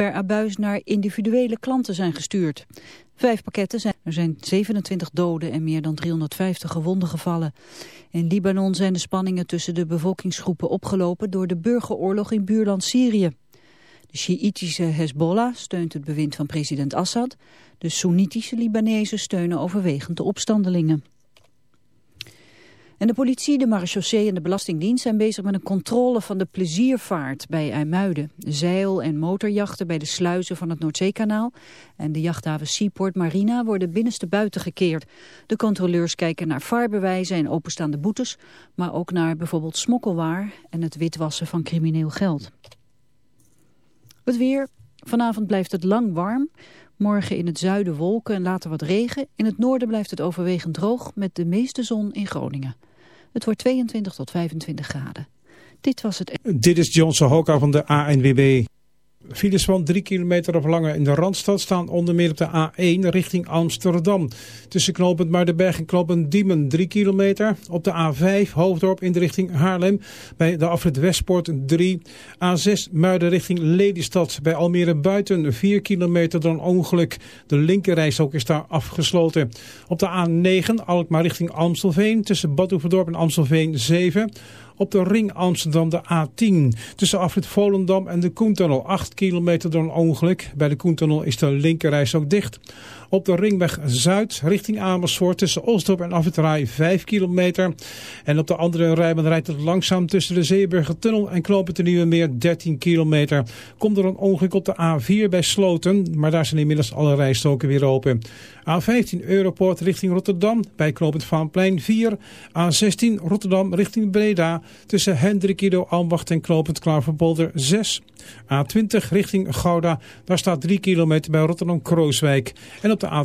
per abuis naar individuele klanten zijn gestuurd. Vijf pakketten zijn. Er zijn 27 doden en meer dan 350 gewonden gevallen. In Libanon zijn de spanningen tussen de bevolkingsgroepen opgelopen door de burgeroorlog in buurland Syrië. De Sjiïtische Hezbollah steunt het bewind van president Assad. De Soenitische Libanezen steunen overwegend de opstandelingen. En de politie, de marechaussee en de Belastingdienst zijn bezig met een controle van de pleziervaart bij IJmuiden. Zeil- en motorjachten bij de sluizen van het Noordzeekanaal en de jachthaven Seaport Marina worden binnenste buiten gekeerd. De controleurs kijken naar vaarbewijzen en openstaande boetes, maar ook naar bijvoorbeeld smokkelwaar en het witwassen van crimineel geld. Het weer. Vanavond blijft het lang warm. Morgen in het zuiden wolken en later wat regen. In het noorden blijft het overwegend droog met de meeste zon in Groningen. Het wordt 22 tot 25 graden. Dit was het... Dit is Johnson Hoka van de ANWB. Files van 3 kilometer of langer in de Randstad staan onder meer op de A1 richting Amsterdam. Tussen knooppunt Muidenberg en knooppunt Diemen 3 kilometer. Op de A5 Hoofddorp in de richting Haarlem bij de afrit Westpoort 3. A6 Muiden richting Lelystad bij Almere Buiten 4 kilometer een ongeluk. De linkerrijstrook is daar afgesloten. Op de A9 Alkmaar richting Amstelveen tussen Bad en Amstelveen 7. Op de ring Amsterdam de A10. Tussen afrit Volendam en de Koentunnel 8 kilometer door een ongeluk. Bij de Koentunnel is de linkerreis ook dicht. Op de ringweg Zuid richting Amersfoort tussen Osdorp en Afwitraai 5 kilometer. En op de andere rijbaan rijdt het langzaam tussen de Zeeburger Tunnel en Knopen Nieuwe Meer 13 kilometer. Komt er een ongeluk op de A4 bij Sloten, maar daar zijn inmiddels alle rijstoken weer open. A15 Europoort richting Rotterdam bij Knopend Vaanplein 4. A16 Rotterdam richting Breda tussen Hendrikido, Ambacht en Knopend Klaverpolder 6. A20 richting Gouda, daar staat 3 kilometer bij Rotterdam-Krooswijk. En op de A...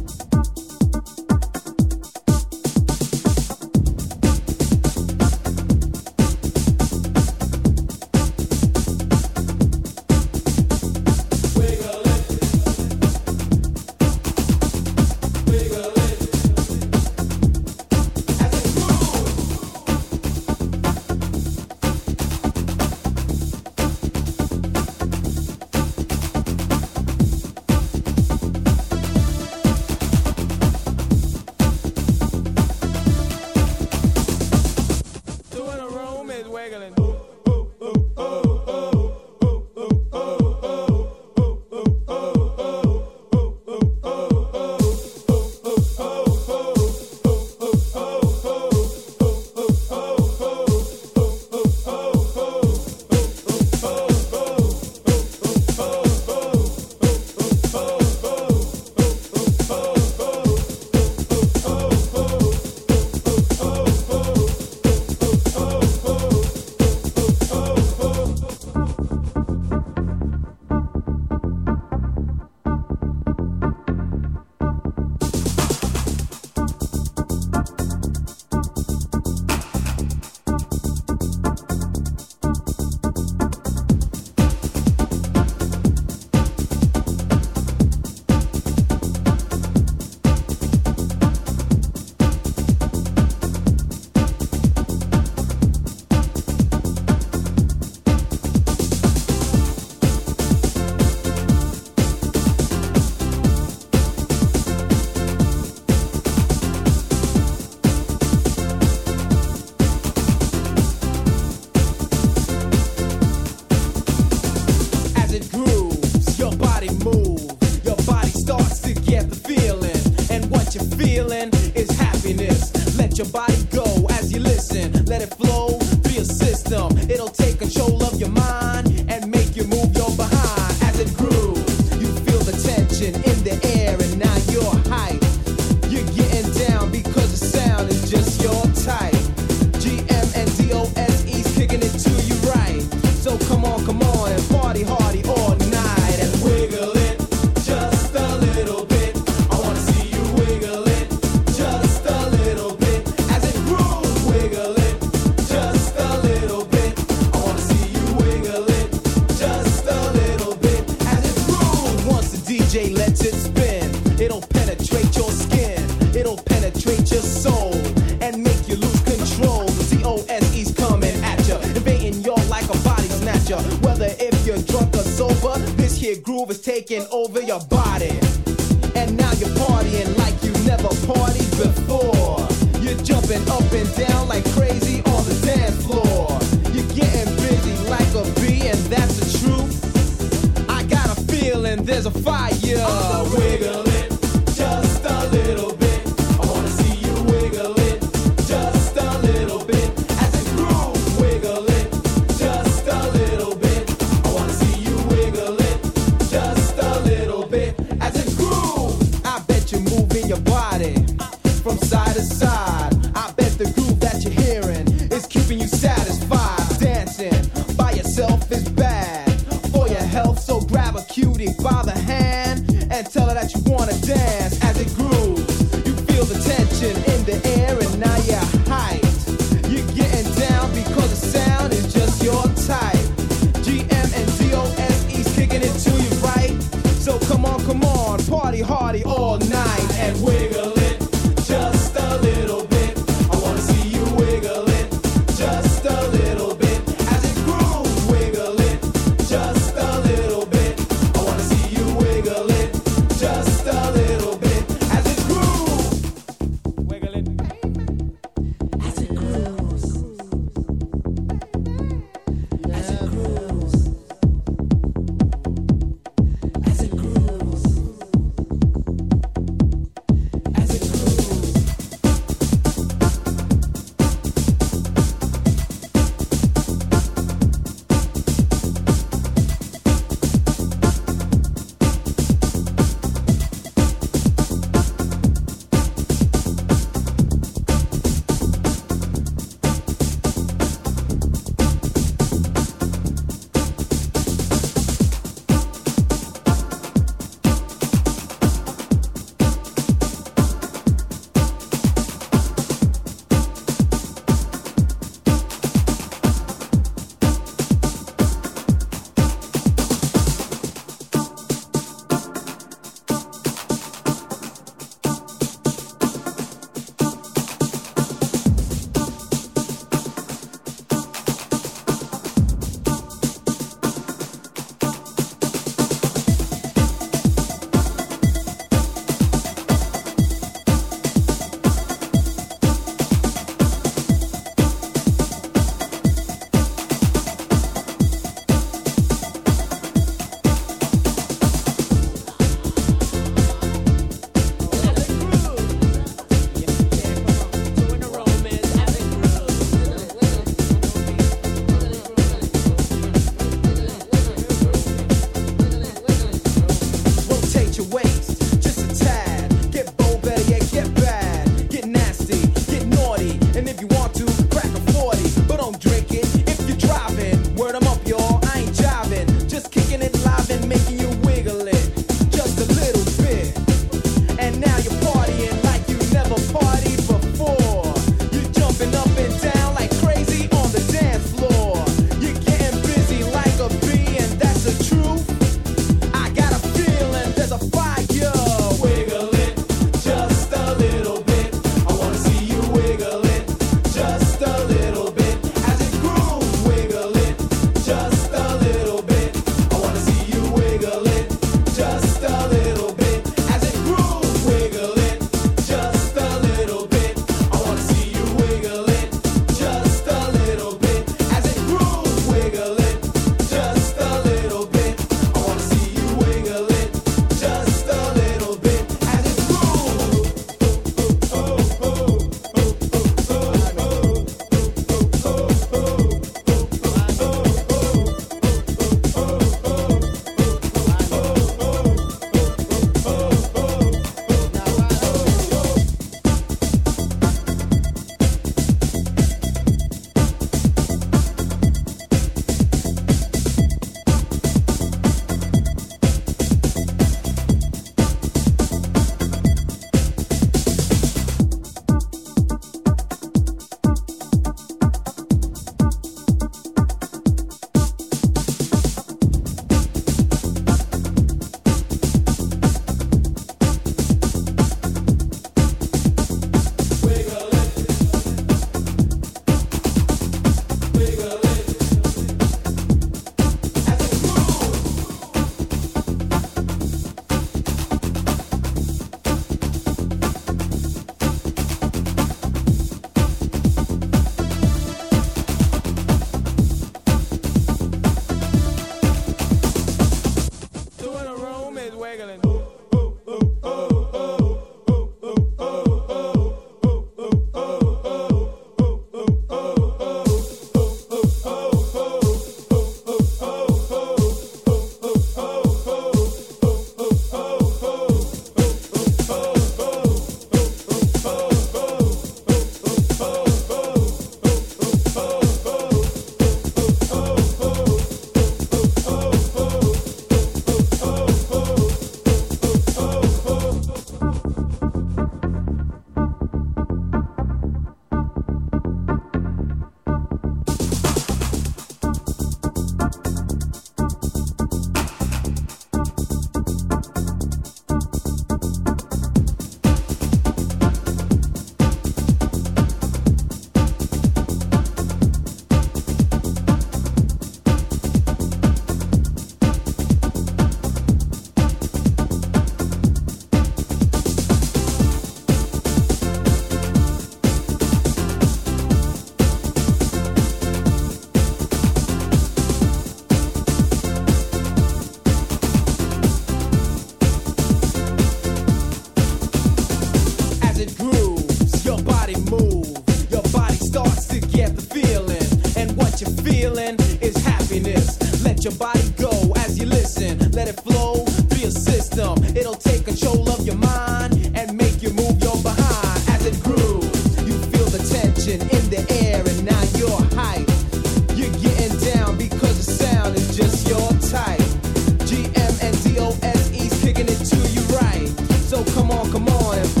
Come on, come on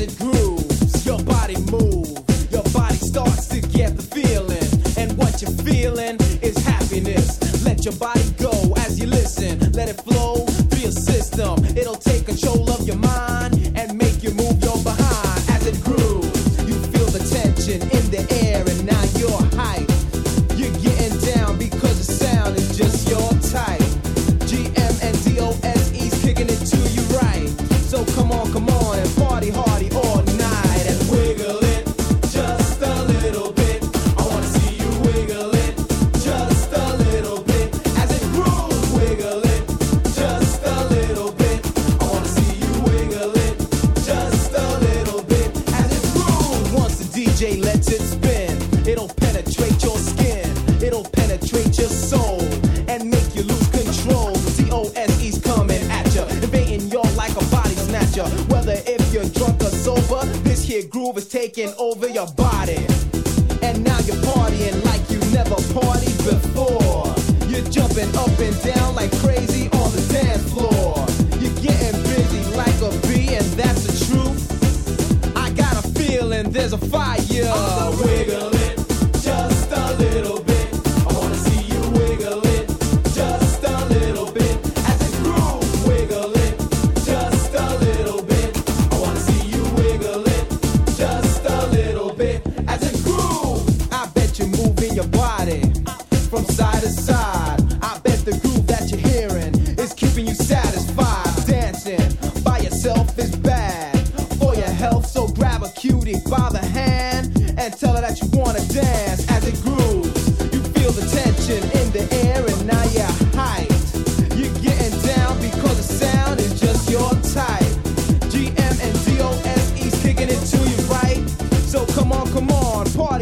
it grooves, your body moves, your body starts to get the feeling. And what you're feeling is happiness. Let your body go as you listen, let it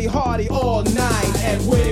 hardy all night and wiggle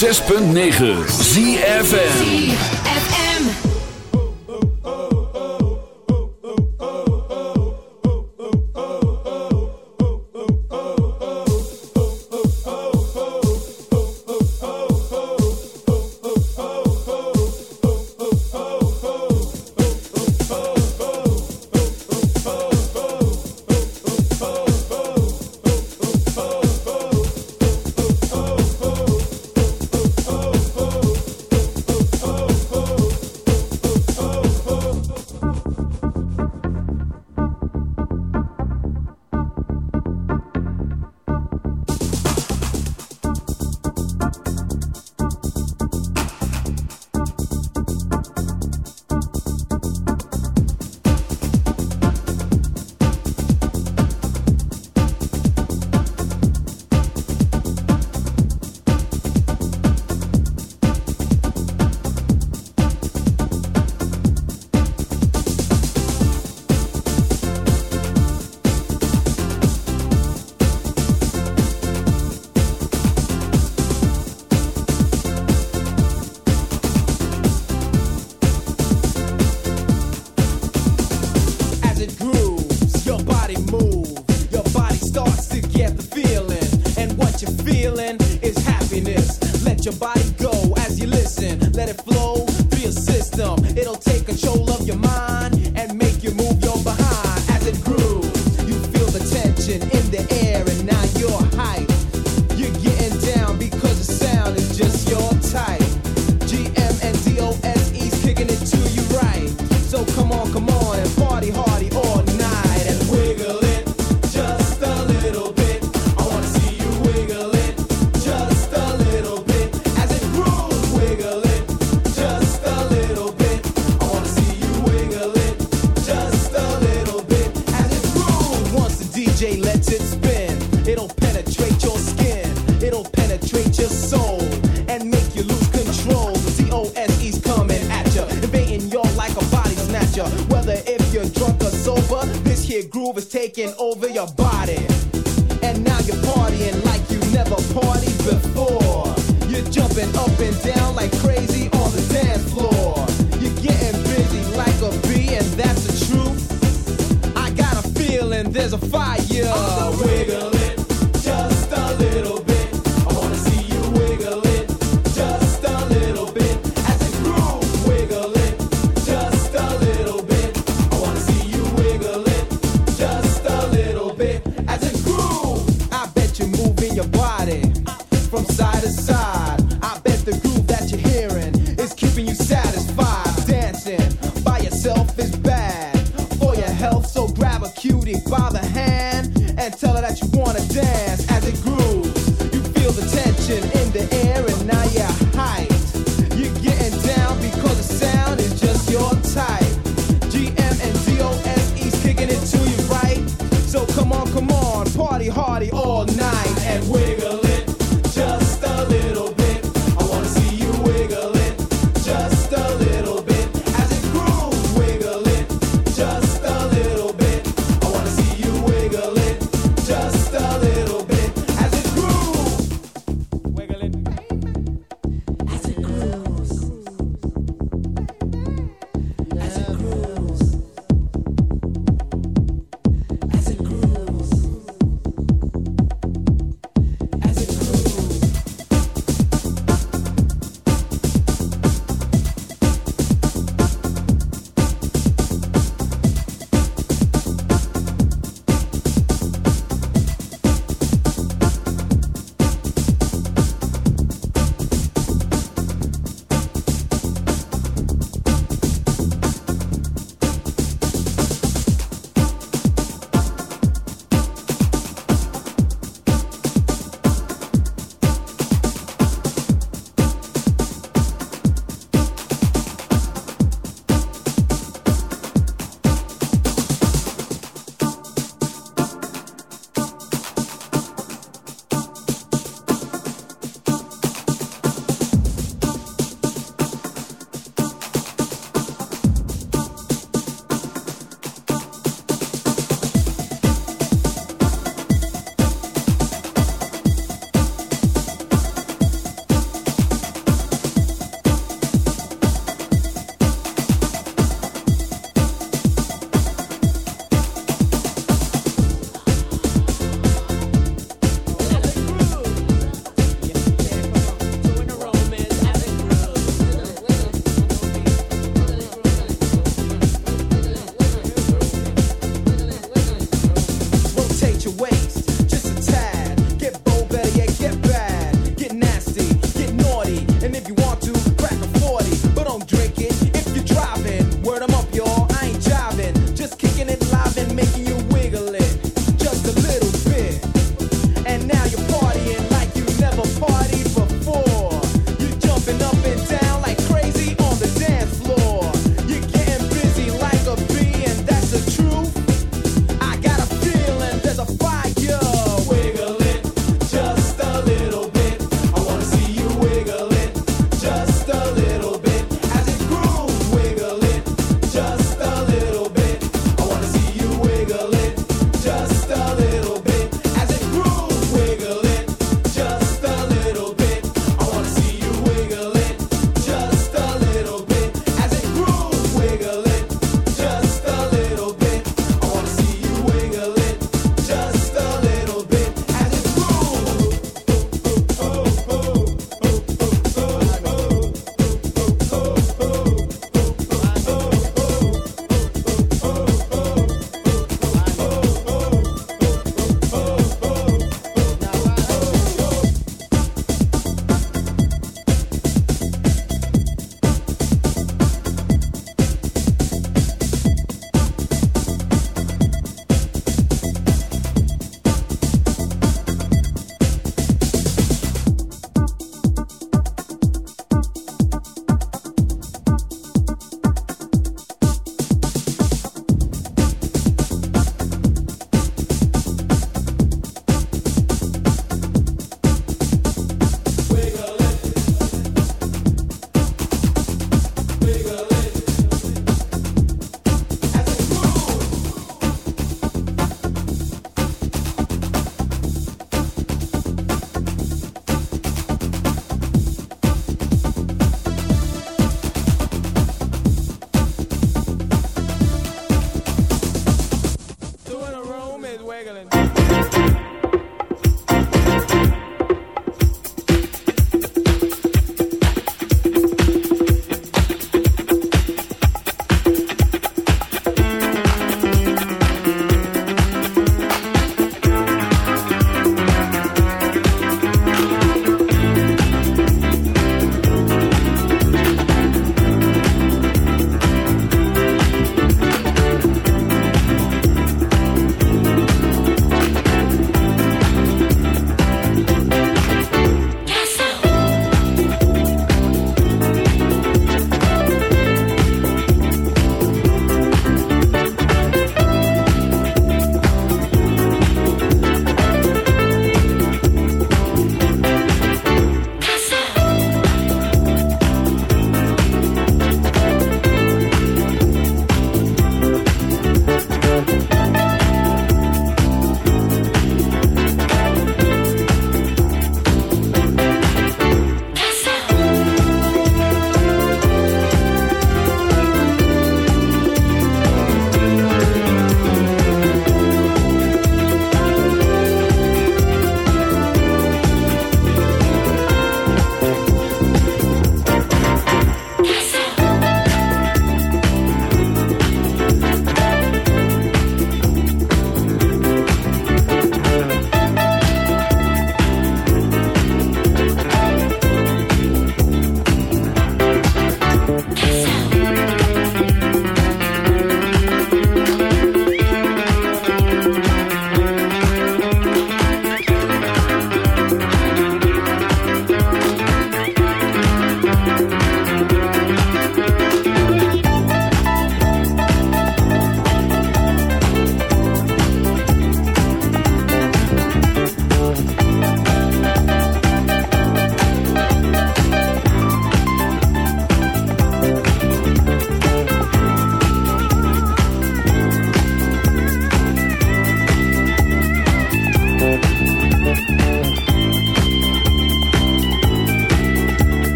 106.9 ZFM.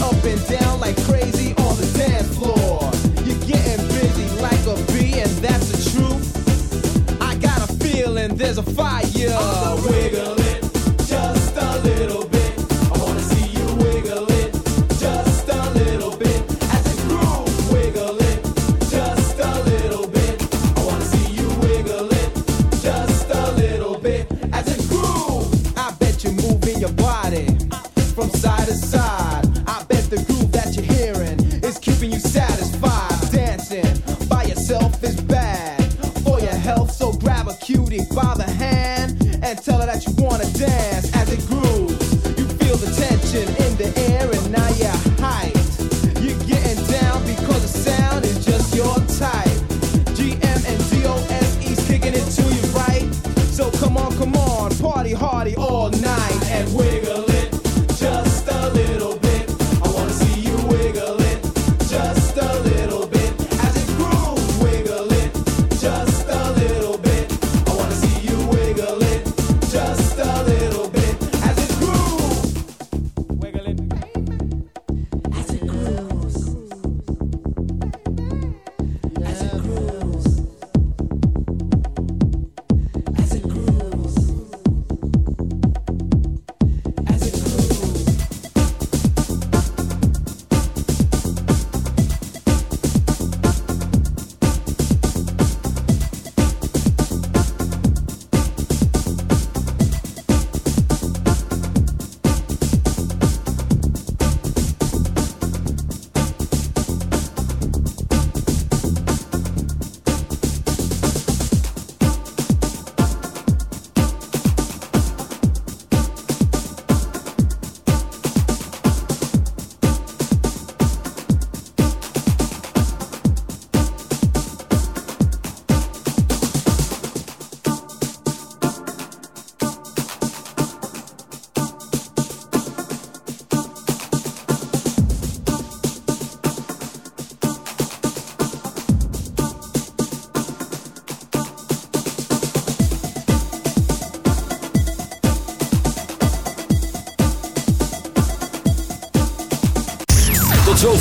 up and down like crazy on the dance floor. You're getting busy like a bee, and that's the truth. I got a feeling there's a fire. Oh, wiggle.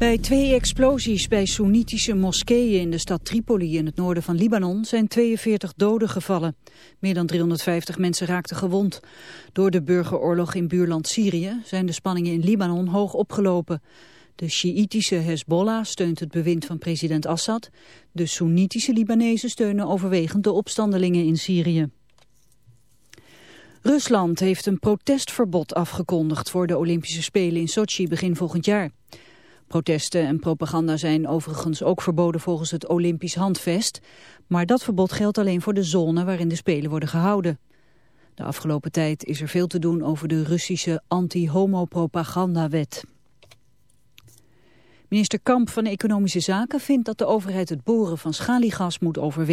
Bij twee explosies bij Soenitische moskeeën in de stad Tripoli in het noorden van Libanon zijn 42 doden gevallen. Meer dan 350 mensen raakten gewond. Door de burgeroorlog in buurland Syrië zijn de spanningen in Libanon hoog opgelopen. De Sjiïtische Hezbollah steunt het bewind van president Assad. De Soenitische Libanezen steunen overwegend de opstandelingen in Syrië. Rusland heeft een protestverbod afgekondigd voor de Olympische Spelen in Sochi begin volgend jaar. Protesten en propaganda zijn overigens ook verboden volgens het Olympisch handvest, maar dat verbod geldt alleen voor de zone waarin de Spelen worden gehouden. De afgelopen tijd is er veel te doen over de Russische anti-homo-propagandawet. Minister Kamp van Economische Zaken vindt dat de overheid het boren van schaliegas moet overwegen.